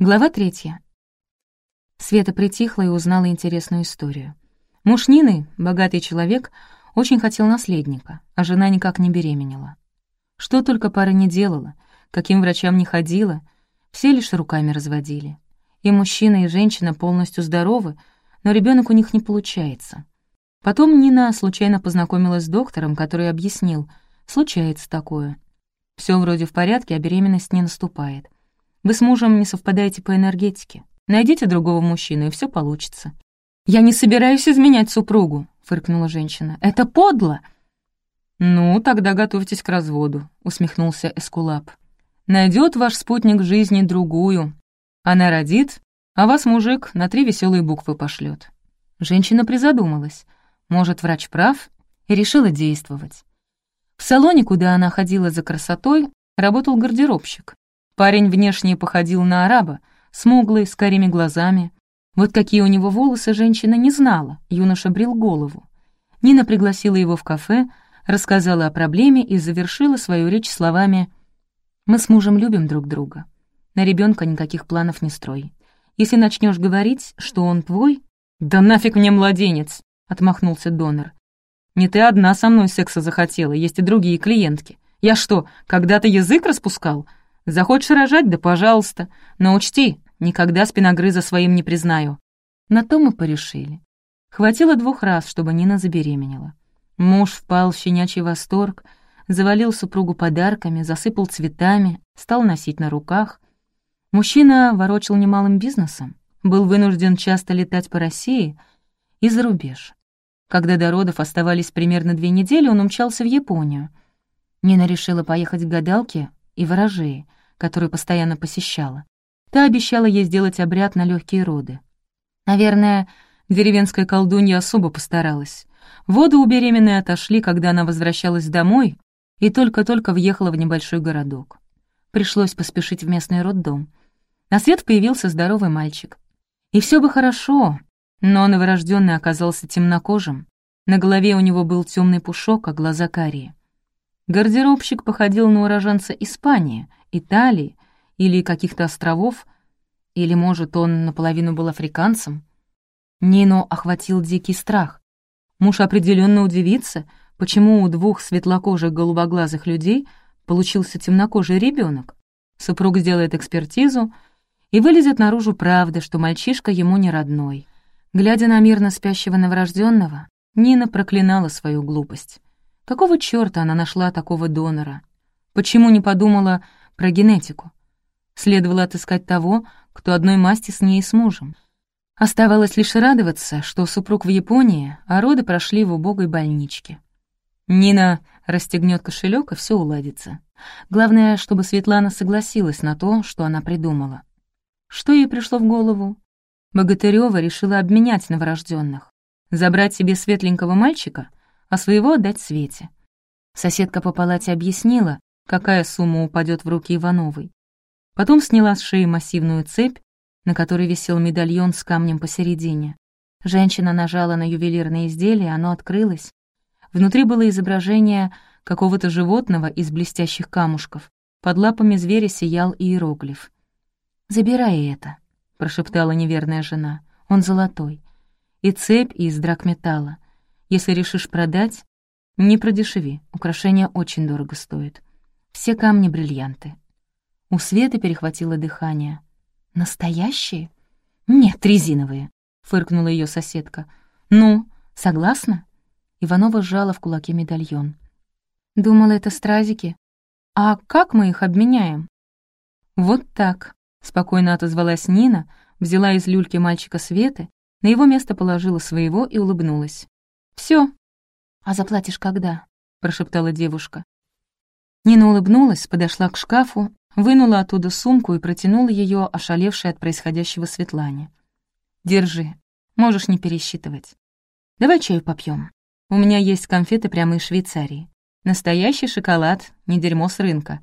Глава третья. Света притихла и узнала интересную историю. Муж Нины, богатый человек, очень хотел наследника, а жена никак не беременела. Что только пара не делала, каким врачам не ходила, все лишь руками разводили. И мужчина, и женщина полностью здоровы, но ребенок у них не получается. Потом Нина случайно познакомилась с доктором, который объяснил, случается такое. Все вроде в порядке, а беременность не наступает. Вы с мужем не совпадаете по энергетике. Найдите другого мужчину, и все получится. «Я не собираюсь изменять супругу», — фыркнула женщина. «Это подло!» «Ну, тогда готовьтесь к разводу», — усмехнулся Эскулап. Найдет ваш спутник жизни другую. Она родит, а вас мужик на три веселые буквы пошлет. Женщина призадумалась. Может, врач прав? И решила действовать. В салоне, куда она ходила за красотой, работал гардеробщик. Парень внешне походил на араба, смуглый, с карими глазами. Вот какие у него волосы женщина не знала, юноша брил голову. Нина пригласила его в кафе, рассказала о проблеме и завершила свою речь словами «Мы с мужем любим друг друга. На ребенка никаких планов не строй. Если начнешь говорить, что он твой...» «Да нафиг мне младенец!» — отмахнулся донор. «Не ты одна со мной секса захотела, есть и другие клиентки. Я что, когда-то язык распускал? Захочешь рожать, да пожалуйста. Но учти, никогда спиногрыза своим не признаю». На то мы порешили. Хватило двух раз, чтобы Нина забеременела. Муж впал в щенячий восторг, завалил супругу подарками, засыпал цветами, стал носить на руках. Мужчина ворочил немалым бизнесом, был вынужден часто летать по России и за рубеж. Когда до родов оставались примерно две недели, он умчался в Японию. Нина решила поехать к гадалке и ворожее, которую постоянно посещала. Та обещала ей сделать обряд на легкие роды. Наверное, деревенская колдунья особо постаралась. Воды у беременной отошли, когда она возвращалась домой и только-только въехала в небольшой городок. Пришлось поспешить в местный роддом. На свет появился здоровый мальчик. И все бы хорошо, но новорожденный оказался темнокожим. На голове у него был темный пушок, а глаза карие. Гардеробщик походил на уроженца Испании, Италии или каких-то островов, или, может, он наполовину был африканцем. Нину охватил дикий страх. Муж определенно удивится, почему у двух светлокожих голубоглазых людей получился темнокожий ребенок. Супруг сделает экспертизу, и вылезет наружу правда, что мальчишка ему не родной. Глядя на мирно спящего новорожденного, Нина проклинала свою глупость. Какого чёрта она нашла такого донора? Почему не подумала про генетику? Следовало отыскать того, кто одной масти с ней и с мужем. Оставалось лишь радоваться, что супруг в Японии, а роды прошли в убогой больничке. Нина расстегнет кошелек и все уладится. Главное, чтобы Светлана согласилась на то, что она придумала. Что ей пришло в голову? Богатырева решила обменять новорожденных, забрать себе светленького мальчика, а своего отдать Свете. Соседка по палате объяснила, какая сумма упадет в руки Ивановой. Потом сняла с шеи массивную цепь, на которой висел медальон с камнем посередине. Женщина нажала на ювелирное изделие, оно открылось. Внутри было изображение какого-то животного из блестящих камушков. Под лапами зверя сиял иероглиф. «Забирай это», — прошептала неверная жена. «Он золотой. И цепь из драгметалла. Если решишь продать, не продешеви, украшение очень дорого стоит. Все камни — бриллианты». У Светы перехватило дыхание. «Настоящие?» «Нет, резиновые», — фыркнула ее соседка. «Ну, согласна?» Иванова сжала в кулаке медальон. «Думала, это стразики. А как мы их обменяем?» «Вот так», — спокойно отозвалась Нина, взяла из люльки мальчика Светы, на его место положила своего и улыбнулась. Все. «А заплатишь когда?» — прошептала девушка. Нина улыбнулась, подошла к шкафу вынула оттуда сумку и протянула ее ошалевшей от происходящего Светлане. «Держи, можешь не пересчитывать. Давай чаю попьем. У меня есть конфеты прямо из Швейцарии. Настоящий шоколад, не дерьмо с рынка».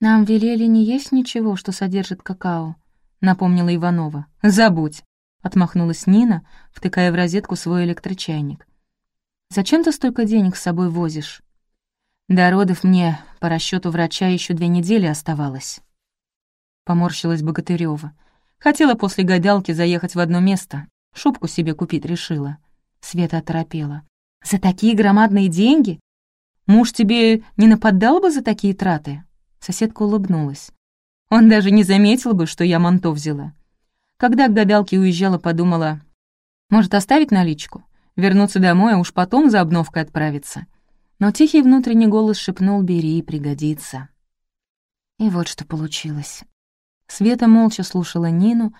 «Нам велели не есть ничего, что содержит какао», — напомнила Иванова. «Забудь», — отмахнулась Нина, втыкая в розетку свой электрочайник. «Зачем ты столько денег с собой возишь?» До родов мне, по расчету врача, еще две недели оставалось. Поморщилась Богатырева. Хотела после гадалки заехать в одно место. Шубку себе купить решила». Света оторопела. «За такие громадные деньги? Муж тебе не нападал бы за такие траты?» Соседка улыбнулась. «Он даже не заметил бы, что я манто взяла. Когда к гадалке уезжала, подумала, может, оставить наличку? Вернуться домой, а уж потом за обновкой отправиться. Но тихий внутренний голос шепнул «бери, пригодится». И вот что получилось. Света молча слушала Нину,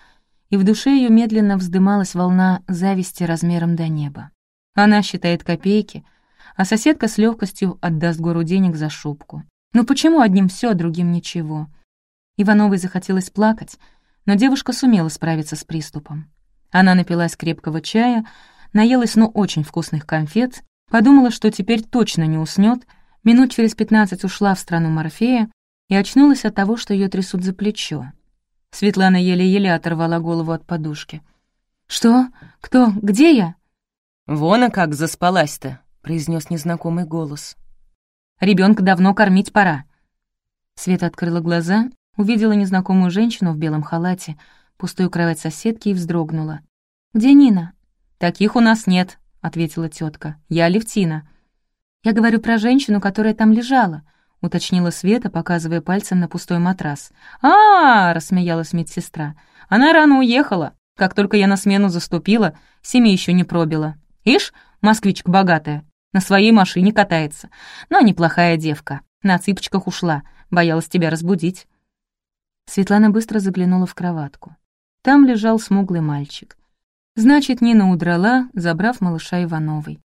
и в душе ее медленно вздымалась волна зависти размером до неба. Она считает копейки, а соседка с легкостью отдаст гору денег за шубку. Ну почему одним все, а другим ничего? Ивановой захотелось плакать, но девушка сумела справиться с приступом. Она напилась крепкого чая, наелась, ну, очень вкусных конфет, подумала, что теперь точно не уснет, минут через пятнадцать ушла в страну Морфея и очнулась от того, что ее трясут за плечо. Светлана еле-еле оторвала голову от подушки. «Что? Кто? Где я?» «Вон, а как заспалась-то», — произнес незнакомый голос. Ребенка давно кормить пора». Света открыла глаза, увидела незнакомую женщину в белом халате, пустую кровать соседки и вздрогнула. «Где Нина?» «Таких у нас нет», — ответила тетка. «Я Левтина». «Я говорю про женщину, которая там лежала», — уточнила Света, показывая пальцем на пустой матрас. а, -а, -а рассмеялась медсестра. «Она рано уехала. Как только я на смену заступила, семьи еще не пробила. Ишь, москвичка богатая, на своей машине катается. Но неплохая девка. На цыпочках ушла, боялась тебя разбудить». Светлана быстро заглянула в кроватку. Там лежал смуглый мальчик. Значит, Нина удрала, забрав малыша Ивановой.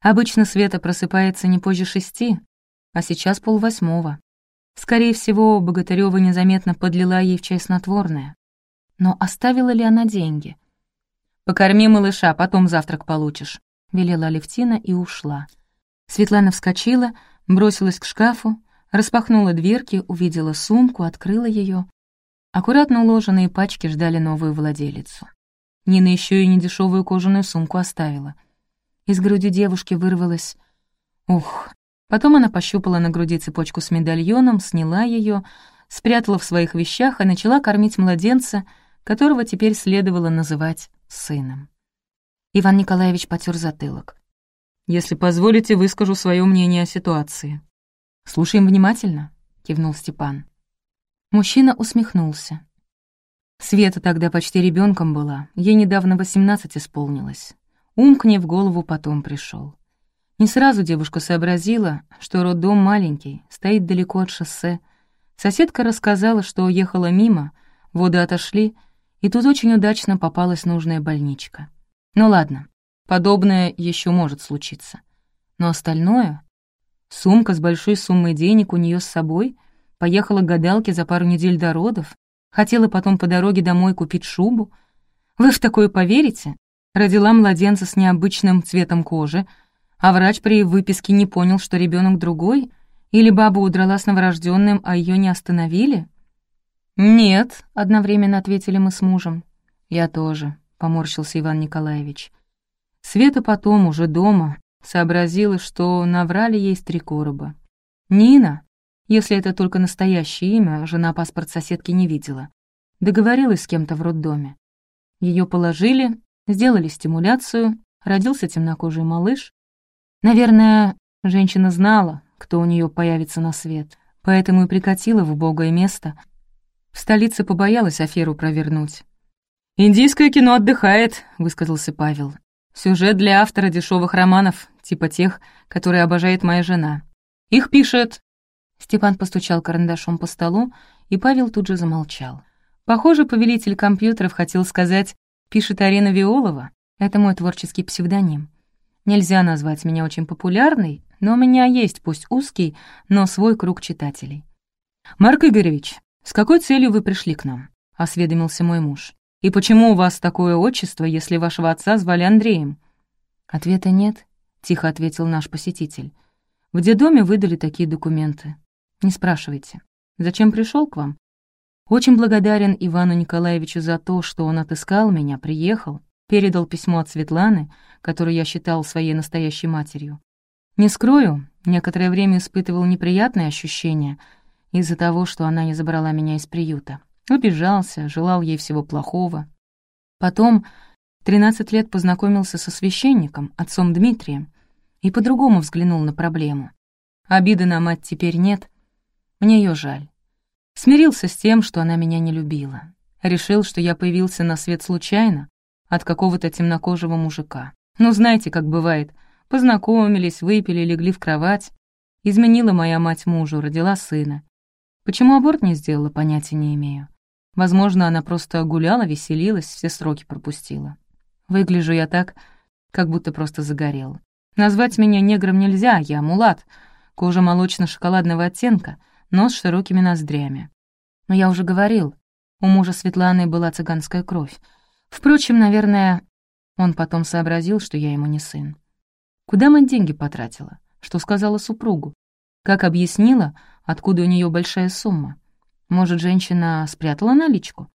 Обычно Света просыпается не позже шести, а сейчас полвосьмого. Скорее всего, Богатырёва незаметно подлила ей в чай снотворное. Но оставила ли она деньги? «Покорми малыша, потом завтрак получишь», — велела Алевтина и ушла. Светлана вскочила, бросилась к шкафу, распахнула дверки, увидела сумку, открыла ее Аккуратно уложенные пачки ждали новую владелицу. Нина еще и недешевую кожаную сумку оставила. Из груди девушки вырвалась «Ух!». Потом она пощупала на груди цепочку с медальоном, сняла ее, спрятала в своих вещах и начала кормить младенца, которого теперь следовало называть сыном. Иван Николаевич потер затылок. «Если позволите, выскажу свое мнение о ситуации». «Слушаем внимательно», — кивнул Степан. Мужчина усмехнулся. Света тогда почти ребенком была, ей недавно восемнадцать исполнилось. Ум к ней в голову потом пришел. Не сразу девушка сообразила, что роддом маленький, стоит далеко от шоссе. Соседка рассказала, что уехала мимо, воды отошли, и тут очень удачно попалась нужная больничка. Ну ладно, подобное еще может случиться. Но остальное... Сумка с большой суммой денег у нее с собой — Поехала к гадалке за пару недель до родов. Хотела потом по дороге домой купить шубу. Вы в такое поверите? Родила младенца с необычным цветом кожи, а врач при выписке не понял, что ребенок другой? Или баба удрала с новорожденным, а ее не остановили? «Нет», — одновременно ответили мы с мужем. «Я тоже», — поморщился Иван Николаевич. Света потом, уже дома, сообразила, что наврали ей три короба. Нина, если это только настоящее имя, жена паспорт соседки не видела. Договорилась с кем-то в роддоме. Ее положили, сделали стимуляцию, родился темнокожий малыш. Наверное, женщина знала, кто у нее появится на свет, поэтому и прикатила в убогое место. В столице побоялась аферу провернуть. «Индийское кино отдыхает», — высказался Павел. «Сюжет для автора дешевых романов, типа тех, которые обожает моя жена. Их пишет Степан постучал карандашом по столу, и Павел тут же замолчал. Похоже, повелитель компьютеров хотел сказать «пишет Арина Виолова». Это мой творческий псевдоним. Нельзя назвать меня очень популярной, но у меня есть, пусть узкий, но свой круг читателей. «Марк Игоревич, с какой целью вы пришли к нам?» — осведомился мой муж. «И почему у вас такое отчество, если вашего отца звали Андреем?» «Ответа нет», — тихо ответил наш посетитель. «В детдоме выдали такие документы. Не спрашивайте. Зачем пришел к вам? Очень благодарен Ивану Николаевичу за то, что он отыскал меня, приехал, передал письмо от Светланы, которую я считал своей настоящей матерью. Не скрою, некоторое время испытывал неприятные ощущения из-за того, что она не забрала меня из приюта. Обижался, желал ей всего плохого. Потом 13 лет познакомился со священником, отцом Дмитрием, и по-другому взглянул на проблему. Обиды на мать теперь нет. Мне ее жаль. Смирился с тем, что она меня не любила. Решил, что я появился на свет случайно от какого-то темнокожего мужика. Ну, знаете, как бывает. Познакомились, выпили, легли в кровать. Изменила моя мать мужу, родила сына. Почему аборт не сделала, понятия не имею. Возможно, она просто гуляла, веселилась, все сроки пропустила. Выгляжу я так, как будто просто загорел. Назвать меня негром нельзя, я мулат. Кожа молочно-шоколадного оттенка, нос широкими ноздрями. Но я уже говорил, у мужа Светланы была цыганская кровь. Впрочем, наверное, он потом сообразил, что я ему не сын. Куда мать деньги потратила? Что сказала супругу? Как объяснила, откуда у нее большая сумма? Может, женщина спрятала наличку?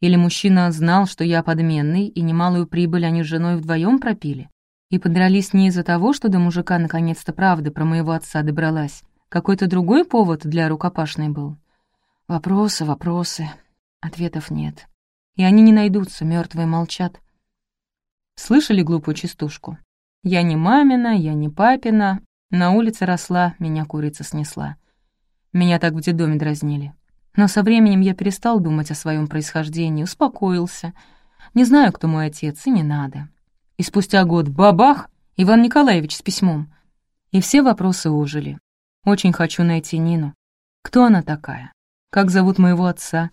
Или мужчина знал, что я подменный, и немалую прибыль они с женой вдвоем пропили? И подрались не из-за того, что до мужика наконец-то правда про моего отца добралась. Какой-то другой повод для рукопашной был? Вопросы, вопросы. Ответов нет. И они не найдутся, мертвые молчат. Слышали глупую частушку? Я не мамина, я не папина. На улице росла, меня курица снесла. Меня так в детдоме дразнили. Но со временем я перестал думать о своем происхождении, успокоился. Не знаю, кто мой отец, и не надо. И спустя год бабах, Иван Николаевич с письмом. И все вопросы ужили. Очень хочу найти Нину. Кто она такая? Как зовут моего отца?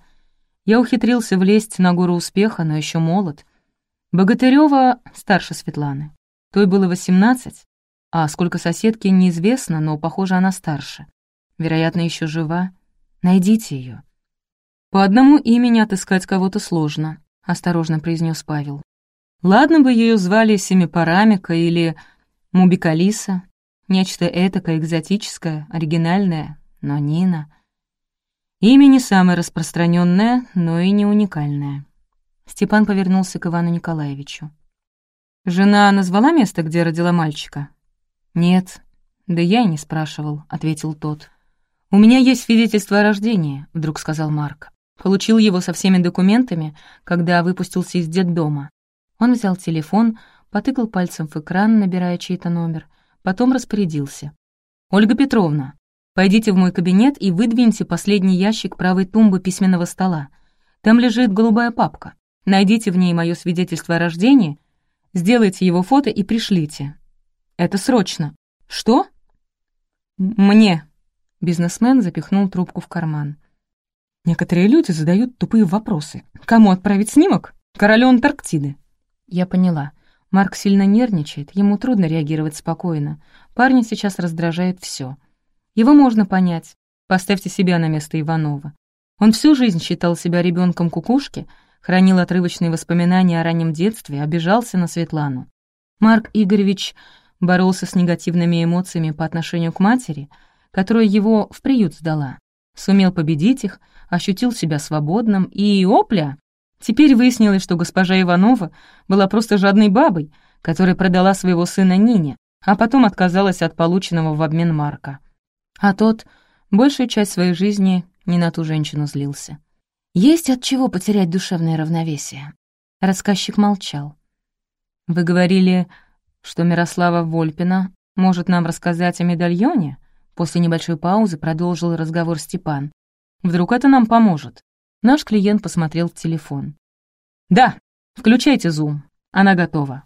Я ухитрился влезть на гору успеха, но еще молод. Богатырева старше Светланы. Той было восемнадцать, а сколько соседки неизвестно, но, похоже, она старше. Вероятно, еще жива. Найдите ее. По одному имени отыскать кого-то сложно, осторожно произнес Павел. Ладно бы ее звали Семипарамика или Мубикалиса, нечто этакое экзотическое, оригинальное, но Нина. Имя не самое распространенное, но и не уникальное. Степан повернулся к Ивану Николаевичу. «Жена назвала место, где родила мальчика?» «Нет, да я и не спрашивал», — ответил тот. «У меня есть свидетельство о рождении», — вдруг сказал Марк. Получил его со всеми документами, когда выпустился из детдома. Он взял телефон, потыкал пальцем в экран, набирая чей-то номер, потом распорядился. «Ольга Петровна, пойдите в мой кабинет и выдвиньте последний ящик правой тумбы письменного стола. Там лежит голубая папка. Найдите в ней мое свидетельство о рождении, сделайте его фото и пришлите. Это срочно. Что? Мне, Бизнесмен запихнул трубку в карман. Некоторые люди задают тупые вопросы. Кому отправить снимок? Королю Антарктиды. Я поняла. Марк сильно нервничает, ему трудно реагировать спокойно. Парня сейчас раздражает все. Его можно понять. Поставьте себя на место Иванова. Он всю жизнь считал себя ребенком кукушки, хранил отрывочные воспоминания о раннем детстве, обижался на Светлану. Марк Игоревич боролся с негативными эмоциями по отношению к матери — которая его в приют сдала. Сумел победить их, ощутил себя свободным, и, опля, теперь выяснилось, что госпожа Иванова была просто жадной бабой, которая продала своего сына Нине, а потом отказалась от полученного в обмен Марка. А тот большую часть своей жизни не на ту женщину злился. Есть от чего потерять душевное равновесие. Рассказчик молчал. «Вы говорили, что Мирослава Вольпина может нам рассказать о медальоне?» После небольшой паузы продолжил разговор Степан. «Вдруг это нам поможет?» Наш клиент посмотрел телефон. «Да, включайте зум. Она готова».